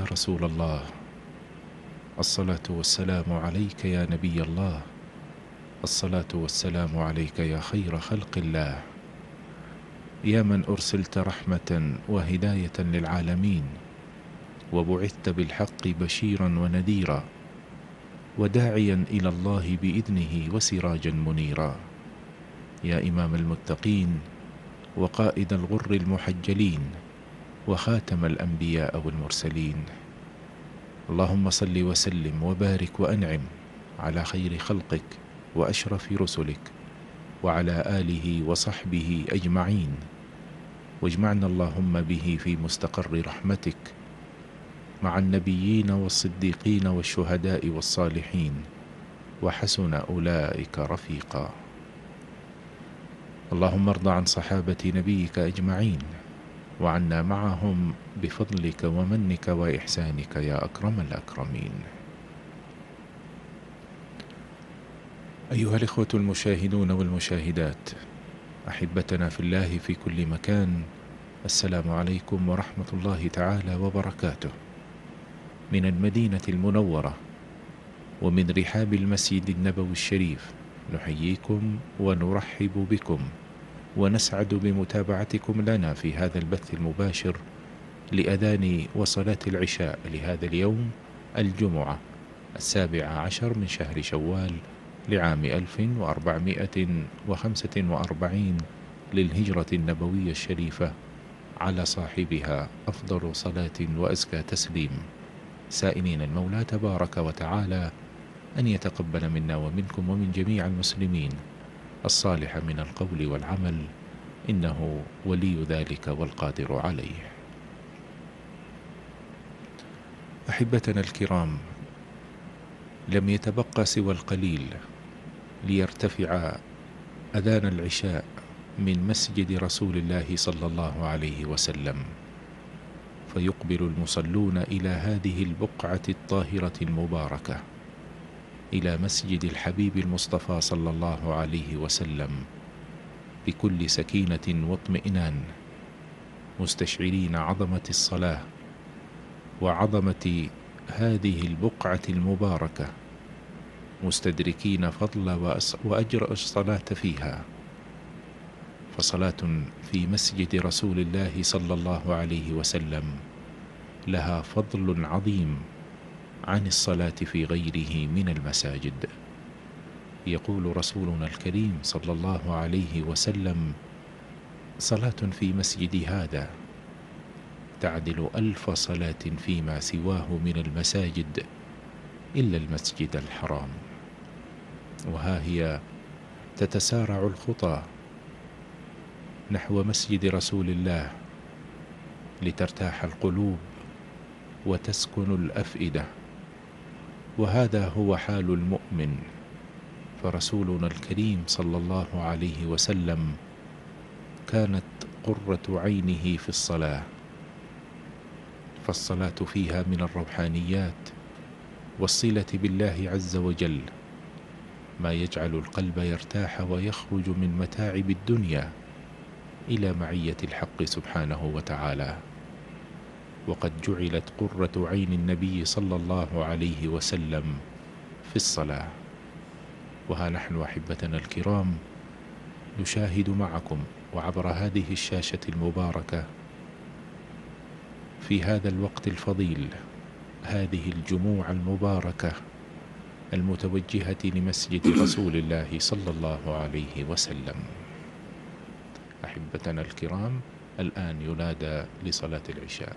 يا رسول الله. الصلاة والسلام عليك يا نبي الله. الصلاة والسلام عليك يا خير خلق الله. يا من أرسلت رحمة وهداية للعالمين وبعثت بالحق بشيرا ونذيرا وداعيا إلى الله بإذنه وسراجا منيرا. يا إمام المتقين وقائد الغر المحجلين وخاتم الأنبياء والمرسلين. اللهم صل وسلم وبارك وأنعم على خير خلقك وأشرف رسلك وعلى آله وصحبه أجمعين. واجمعنا اللهم به في مستقر رحمتك مع النبيين والصديقين والشهداء والصالحين. وحسن أولئك رفيقا. اللهم ارض عن صحابة نبيك أجمعين. وعنا معهم بفضلك ومنك وإحسانك يا أكرم الأكرمين. أيها الإخوة المشاهدون والمشاهدات أحبتنا في الله في كل مكان السلام عليكم ورحمة الله تعالى وبركاته. من المدينة المنورة ومن رحاب المسجد النبوي الشريف نحييكم ونرحب بكم. ونسعد بمتابعتكم لنا في هذا البث المباشر لأذان وصلاة العشاء لهذا اليوم الجمعة السابع عشر من شهر شوال لعام 1445 للهجرة النبوية الشريفة على صاحبها أفضل صلاة وأزكى تسليم. سائلين المولى تبارك وتعالى أن يتقبل منا ومنكم ومن جميع المسلمين. الصالح من القول والعمل إنه ولي ذلك والقادر عليه. أحبتنا الكرام لم يتبقى سوى القليل ليرتفع أذان العشاء من مسجد رسول الله صلى الله عليه وسلم فيقبل المصلون إلى هذه البقعة الطاهرة المباركة. إلى مسجد الحبيب المصطفى صلى الله عليه وسلم بكل سكينة واطمئنان مستشعرين عظمة الصلاة وعظمة هذه البقعة المباركة مستدركين فضل وأجر الصلاة فيها. فصلاة في مسجد رسول الله صلى الله عليه وسلم لها فضل عظيم. عن الصلاة في غيره من المساجد. يقول رسولنا الكريم صلى الله عليه وسلم صلاة في مسجد هذا تعدل ألف صلاة فيما سواه من المساجد إلا المسجد الحرام. وها هي تتسارع الخطى نحو مسجد رسول الله لترتاح القلوب وتسكن الأفئدة. وهذا هو حال المؤمن. فرسولنا الكريم صلى الله عليه وسلم كانت قرة عينه في الصلاة. فالصلاة فيها من الروحانيات والصلة بالله عز وجل. ما يجعل القلب يرتاح ويخرج من متاعب الدنيا إلى معية الحق سبحانه وتعالى. وقد جعلت قرة عين النبي صلى الله عليه وسلم في الصلاة. وها نحن أحبتنا الكرام نشاهد معكم وعبر هذه الشاشة المباركة في هذا الوقت الفضيل هذه الجموع المباركة المتوجهة لمسجد رسول الله صلى الله عليه وسلم. أحبتنا الكرام الآن ينادى لصلاة العشاء.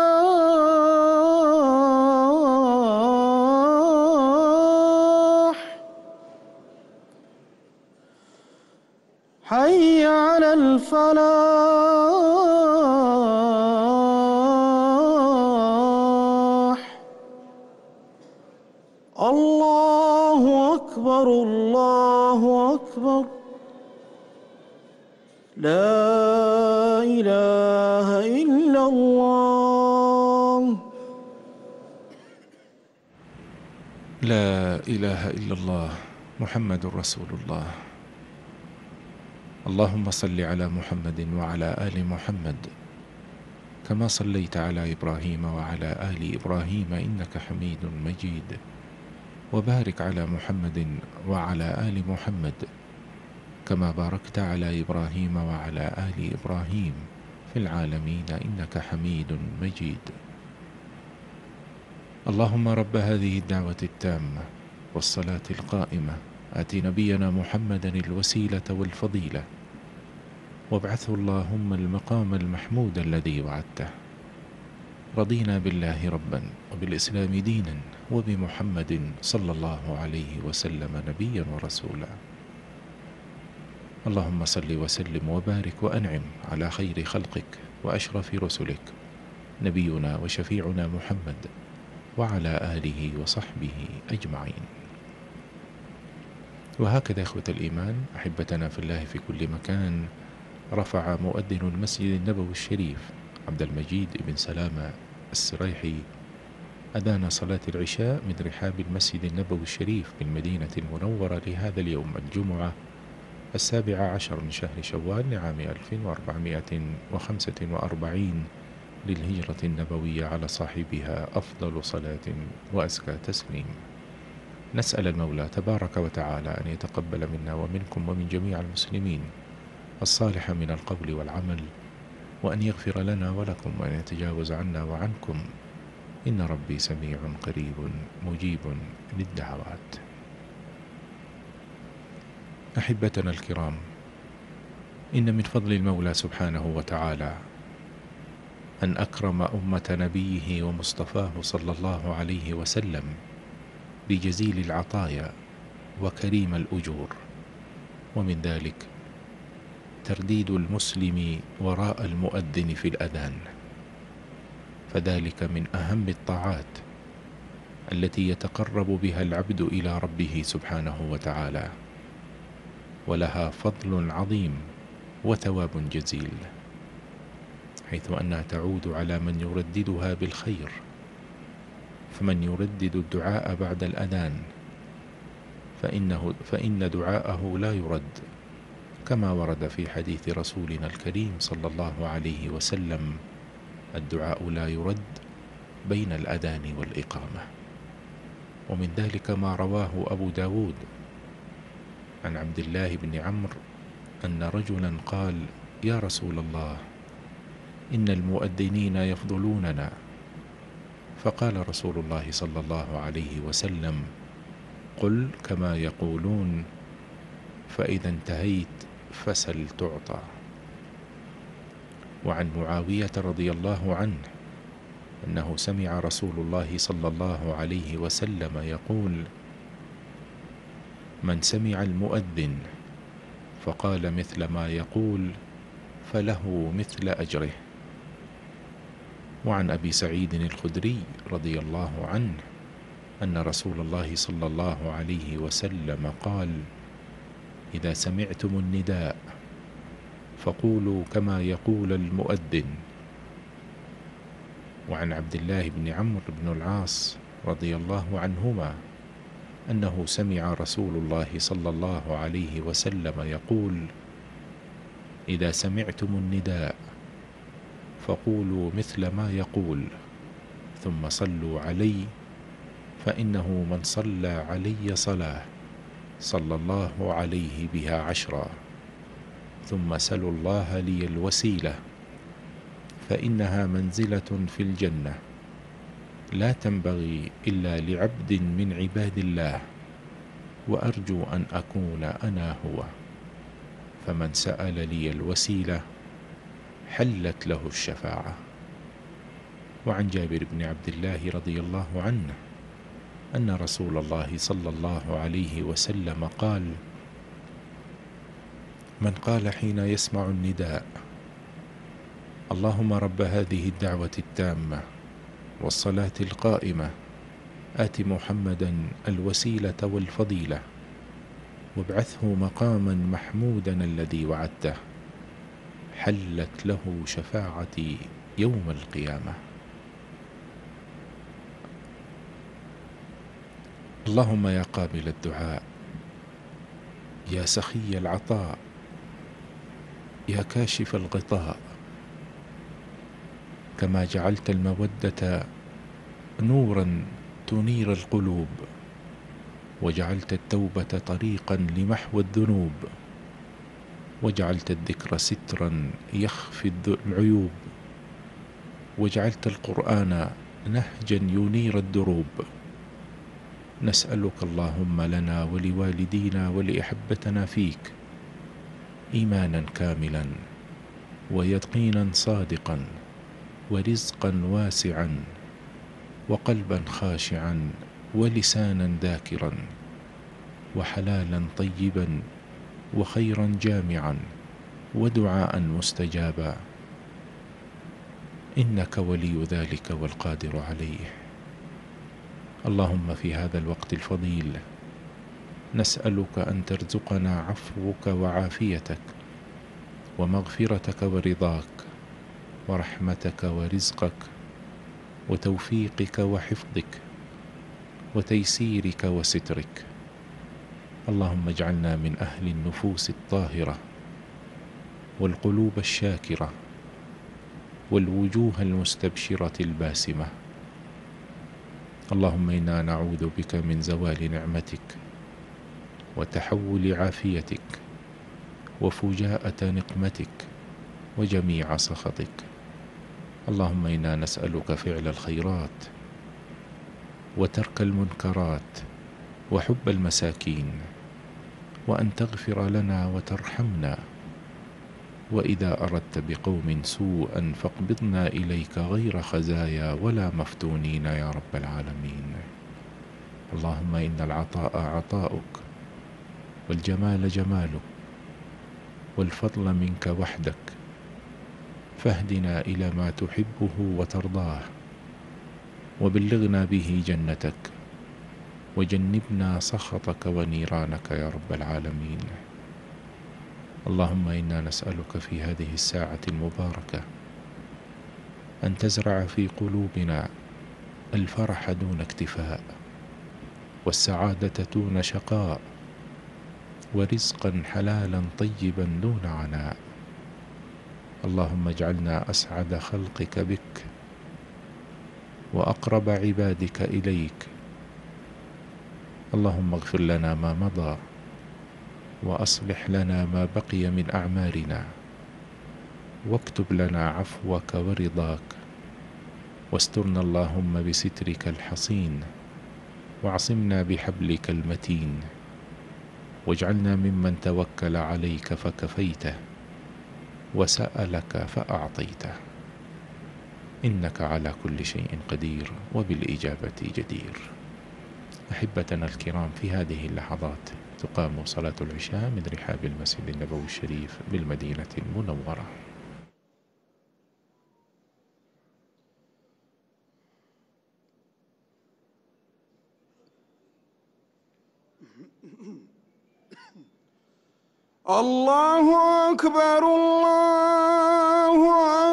محمد رسول الله. اللهم صل على محمد وعلى آل محمد كما صليت على إبراهيم وعلى آل إبراهيم إنك حميد مجيد. وبارك على محمد وعلى آل محمد كما باركت على إبراهيم وعلى آل إبراهيم في العالمين إنك حميد مجيد. اللهم رب هذه الدعوة التامة والصلاة القائمة آت نبينا محمدا الوسيلة والفضيلة. وابعثه اللهم المقام المحمود الذي وعدته. رضينا بالله ربا وبالإسلام دينا وبمحمد صلى الله عليه وسلم نبيا ورسولا. اللهم صل وسلم وبارك وأنعم على خير خلقك وأشرف رسلك نبينا وشفيعنا محمد وعلى آله وصحبه أجمعين. وهكذا إخوة الإيمان أحبتنا في الله في كل مكان رفع مؤذن المسجد النبوي الشريف عبد المجيد بن سلامة السريحي أذان صلاة العشاء من رحاب المسجد النبوي الشريف بالمدينة المنورة لهذا اليوم الجمعة السابع عشر من شهر شوال لعام 1445 للهجرة النبوية على صاحبها أفضل صلاة وأزكى تسليم. نسأل المولى تبارك وتعالى أن يتقبل منا ومنكم ومن جميع المسلمين الصالح من القول والعمل وأن يغفر لنا ولكم وأن يتجاوز عنا وعنكم. إن ربي سميع قريب مجيب للدعوات. أحبتنا الكرام إن من فضل المولى سبحانه وتعالى أن أكرم أمة نبيه ومصطفاه صلى الله عليه وسلم بجزيل العطايا وكريم الأجور. ومن ذلك ترديد المسلم وراء المؤذن في الأذان. فذلك من أهم الطاعات التي يتقرب بها العبد إلى ربه سبحانه وتعالى. ولها فضل عظيم وثواب جزيل. حيث أنها تعود على من يرددها بالخير. فمن يردد الدعاء بعد الأذان فإنه فإن دعاءه لا يرد كما ورد في حديث رسولنا الكريم صلى الله عليه وسلم الدعاء لا يرد بين الأذان والإقامة. ومن ذلك ما رواه أبو داود عن عبد الله بن عمرو أن رجلا قال يا رسول الله إن المؤذنين يفضلوننا فقال رسول الله صلى الله عليه وسلم قل كما يقولون فإذا انتهيت فسل تعطى. وعن معاوية رضي الله عنه أنه سمع رسول الله صلى الله عليه وسلم يقول من سمع المؤذن فقال مثل ما يقول فله مثل أجره. وعن أبي سعيد الخدري رضي الله عنه أن رسول الله صلى الله عليه وسلم قال إذا سمعتم النداء فقولوا كما يقول المؤذن. وعن عبد الله بن عمرو بن العاص رضي الله عنهما أنه سمع رسول الله صلى الله عليه وسلم يقول إذا سمعتم النداء فقولوا مثل ما يقول ثم صلوا علي فإنه من صلى علي صلاة صلى الله عليه بها عشرا. ثم سلوا الله لي الوسيلة فإنها منزلة في الجنة. لا تنبغي إلا لعبد من عباد الله وأرجو أن أكون أنا هو. فمن سأل لي الوسيلة حلت له الشفاعة. وعن جابر بن عبد الله رضي الله عنه أن رسول الله صلى الله عليه وسلم قال من قال حين يسمع النداء اللهم رب هذه الدعوة التامة والصلاة القائمة آت محمدا الوسيلة والفضيلة وابعثه مقاما محمودا الذي وعدته. حلت له شفاعتي يوم القيامة. اللهم يا قابل الدعاء يا سخي العطاء يا كاشف الغطاء. كما جعلت المودة نورا تنير القلوب وجعلت التوبة طريقا لمحو الذنوب. وجعلت الذكر سترا يخفي العيوب وجعلت القرآن نهجا ينير الدروب. نسألك اللهم لنا ولوالدينا ولأحبتنا فيك إيمانا كاملا ويقينا صادقا ورزقا واسعا وقلبا خاشعا ولسانا ذاكرا وحلالا طيبا وخيرا جامعا ودعاء مستجابا. إنك ولي ذلك والقادر عليه. اللهم في هذا الوقت الفضيل نسألك أن ترزقنا عفوك وعافيتك ومغفرتك ورضاك ورحمتك ورزقك وتوفيقك وحفظك وتيسيرك وسترك. اللهم اجعلنا من أهل النفوس الطاهرة والقلوب الشاكرة والوجوه المستبشرة الباسمة. اللهم إنا نعوذ بك من زوال نعمتك وتحول عافيتك وفجاءة نقمتك وجميع سخطك. اللهم إنا نسألك فعل الخيرات وترك المنكرات وحب المساكين وأن تغفر لنا وترحمنا. وإذا أردت بقوم سوءا فاقبضنا إليك غير خزايا ولا مفتونين يا رب العالمين. اللهم إن العطاء عطاؤك والجمال جمالك والفضل منك وحدك. فاهدنا إلى ما تحبه وترضاه وبلغنا به جنتك. وجنبنا سخطك ونيرانك يا رب العالمين. اللهم إنا نسألك في هذه الساعة المباركة أن تزرع في قلوبنا الفرح دون اكتفاء والسعادة دون شقاء ورزقا حلالا طيبا دون عناء. اللهم اجعلنا أسعد خلقك بك وأقرب عبادك إليك اللهم اغفر لنا ما مضى وأصلح لنا ما بقي من أعمارنا واكتب لنا عفوك ورضاك واسترنا اللهم بسترك الحصين واعصمنا بحبلك المتين واجعلنا ممن توكل عليك فكفيته وسألك فأعطيته إنك على كل شيء قدير وبالإجابة جدير أحبتنا الكرام في هذه اللحظات تقام صلاة العشاء من رحاب المسجد النبوي الشريف بالمدينة المنورة. الله أكبر الله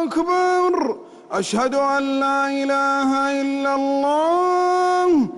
أكبر. أشهد أن لا إله إلا الله.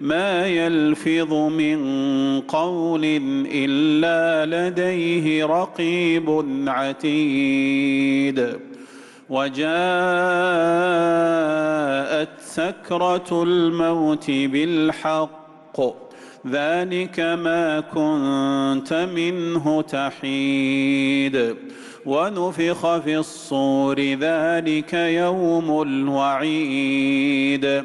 ما يلفظ من قول إلا لديه رقيب عتيد. وجاءت سكرة الموت بالحق ذلك ما كنت منه تحيد. ونفخ في الصور ذلك يوم الوعيد.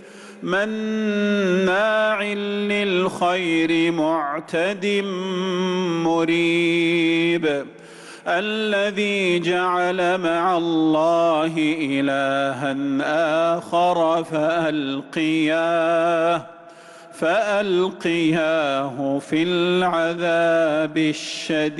مناع للخير معتد مريب. الذي جعل مع الله إلها آخر فألقياه فألقياه في العذاب الشديد.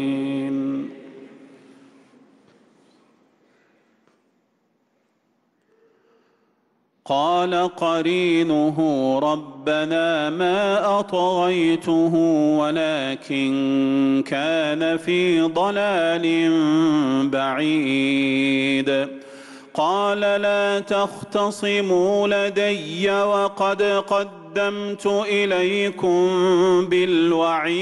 قال قرينه ربنا ما أطغيته ولكن كان في ضلال بعيد. قال لا تختصموا لدي وقد قدمت إليكم بالوعيد.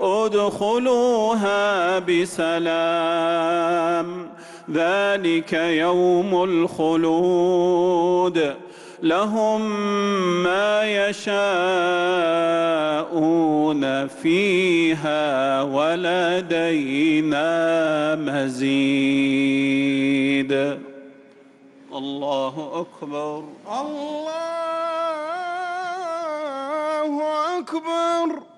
ادخلوها بسلام. ذلك يوم الخلود. لهم ما يشاءون فيها ولدينا مزيد. الله أكبر. الله أكبر.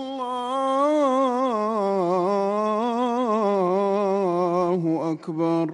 أكبر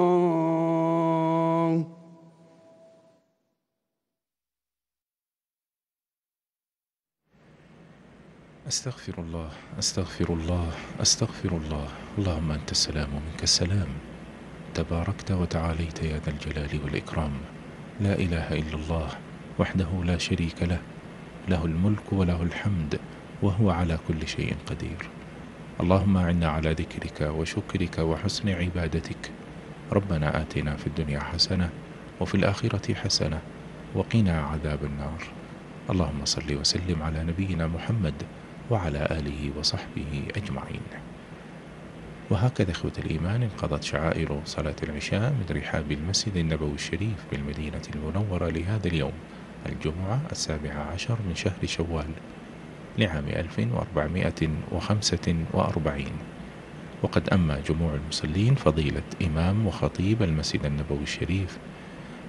أستغفر الله أستغفر الله أستغفر الله. اللهم أنت السلام ومنك السلام. تباركت وتعاليت يا ذا الجلال والإكرام. لا إله إلا الله وحده لا شريك له. له الملك وله الحمد وهو على كل شيء قدير. اللهم أعنا على ذكرك وشكرك وحسن عبادتك. ربنا آتنا في الدنيا حسنة وفي الآخرة حسنة وقنا عذاب النار. اللهم صل وسلم على نبينا محمد وعلى آله وصحبه أجمعين. وهكذا إخوة الإيمان انقضت شعائر صلاة العشاء من رحاب المسجد النبوي الشريف بالمدينة المنورة لهذا اليوم الجمعة السابعة عشر من شهر شوال لعام 1445 وقد أما جموع المصلين فضيلة إمام وخطيب المسجد النبوي الشريف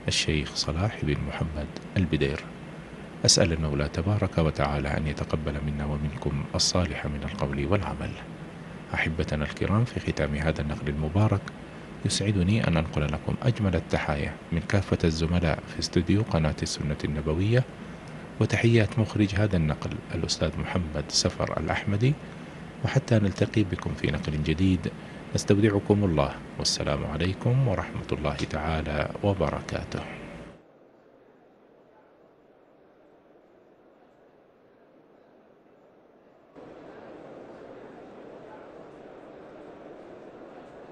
الشيخ صلاح بن محمد البدير. أسأل المولى تبارك وتعالى أن يتقبل منا ومنكم الصالح من القول والعمل. أحبتنا الكرام في ختام هذا النقل المبارك يسعدني أن أنقل لكم أجمل التحايا من كافة الزملاء في استوديو قناة السنة النبوية. وتحيات مخرج هذا النقل الأستاذ محمد سفر الأحمدي. وحتى نلتقي بكم في نقل جديد نستودعكم الله. والسلام عليكم ورحمة الله تعالى وبركاته.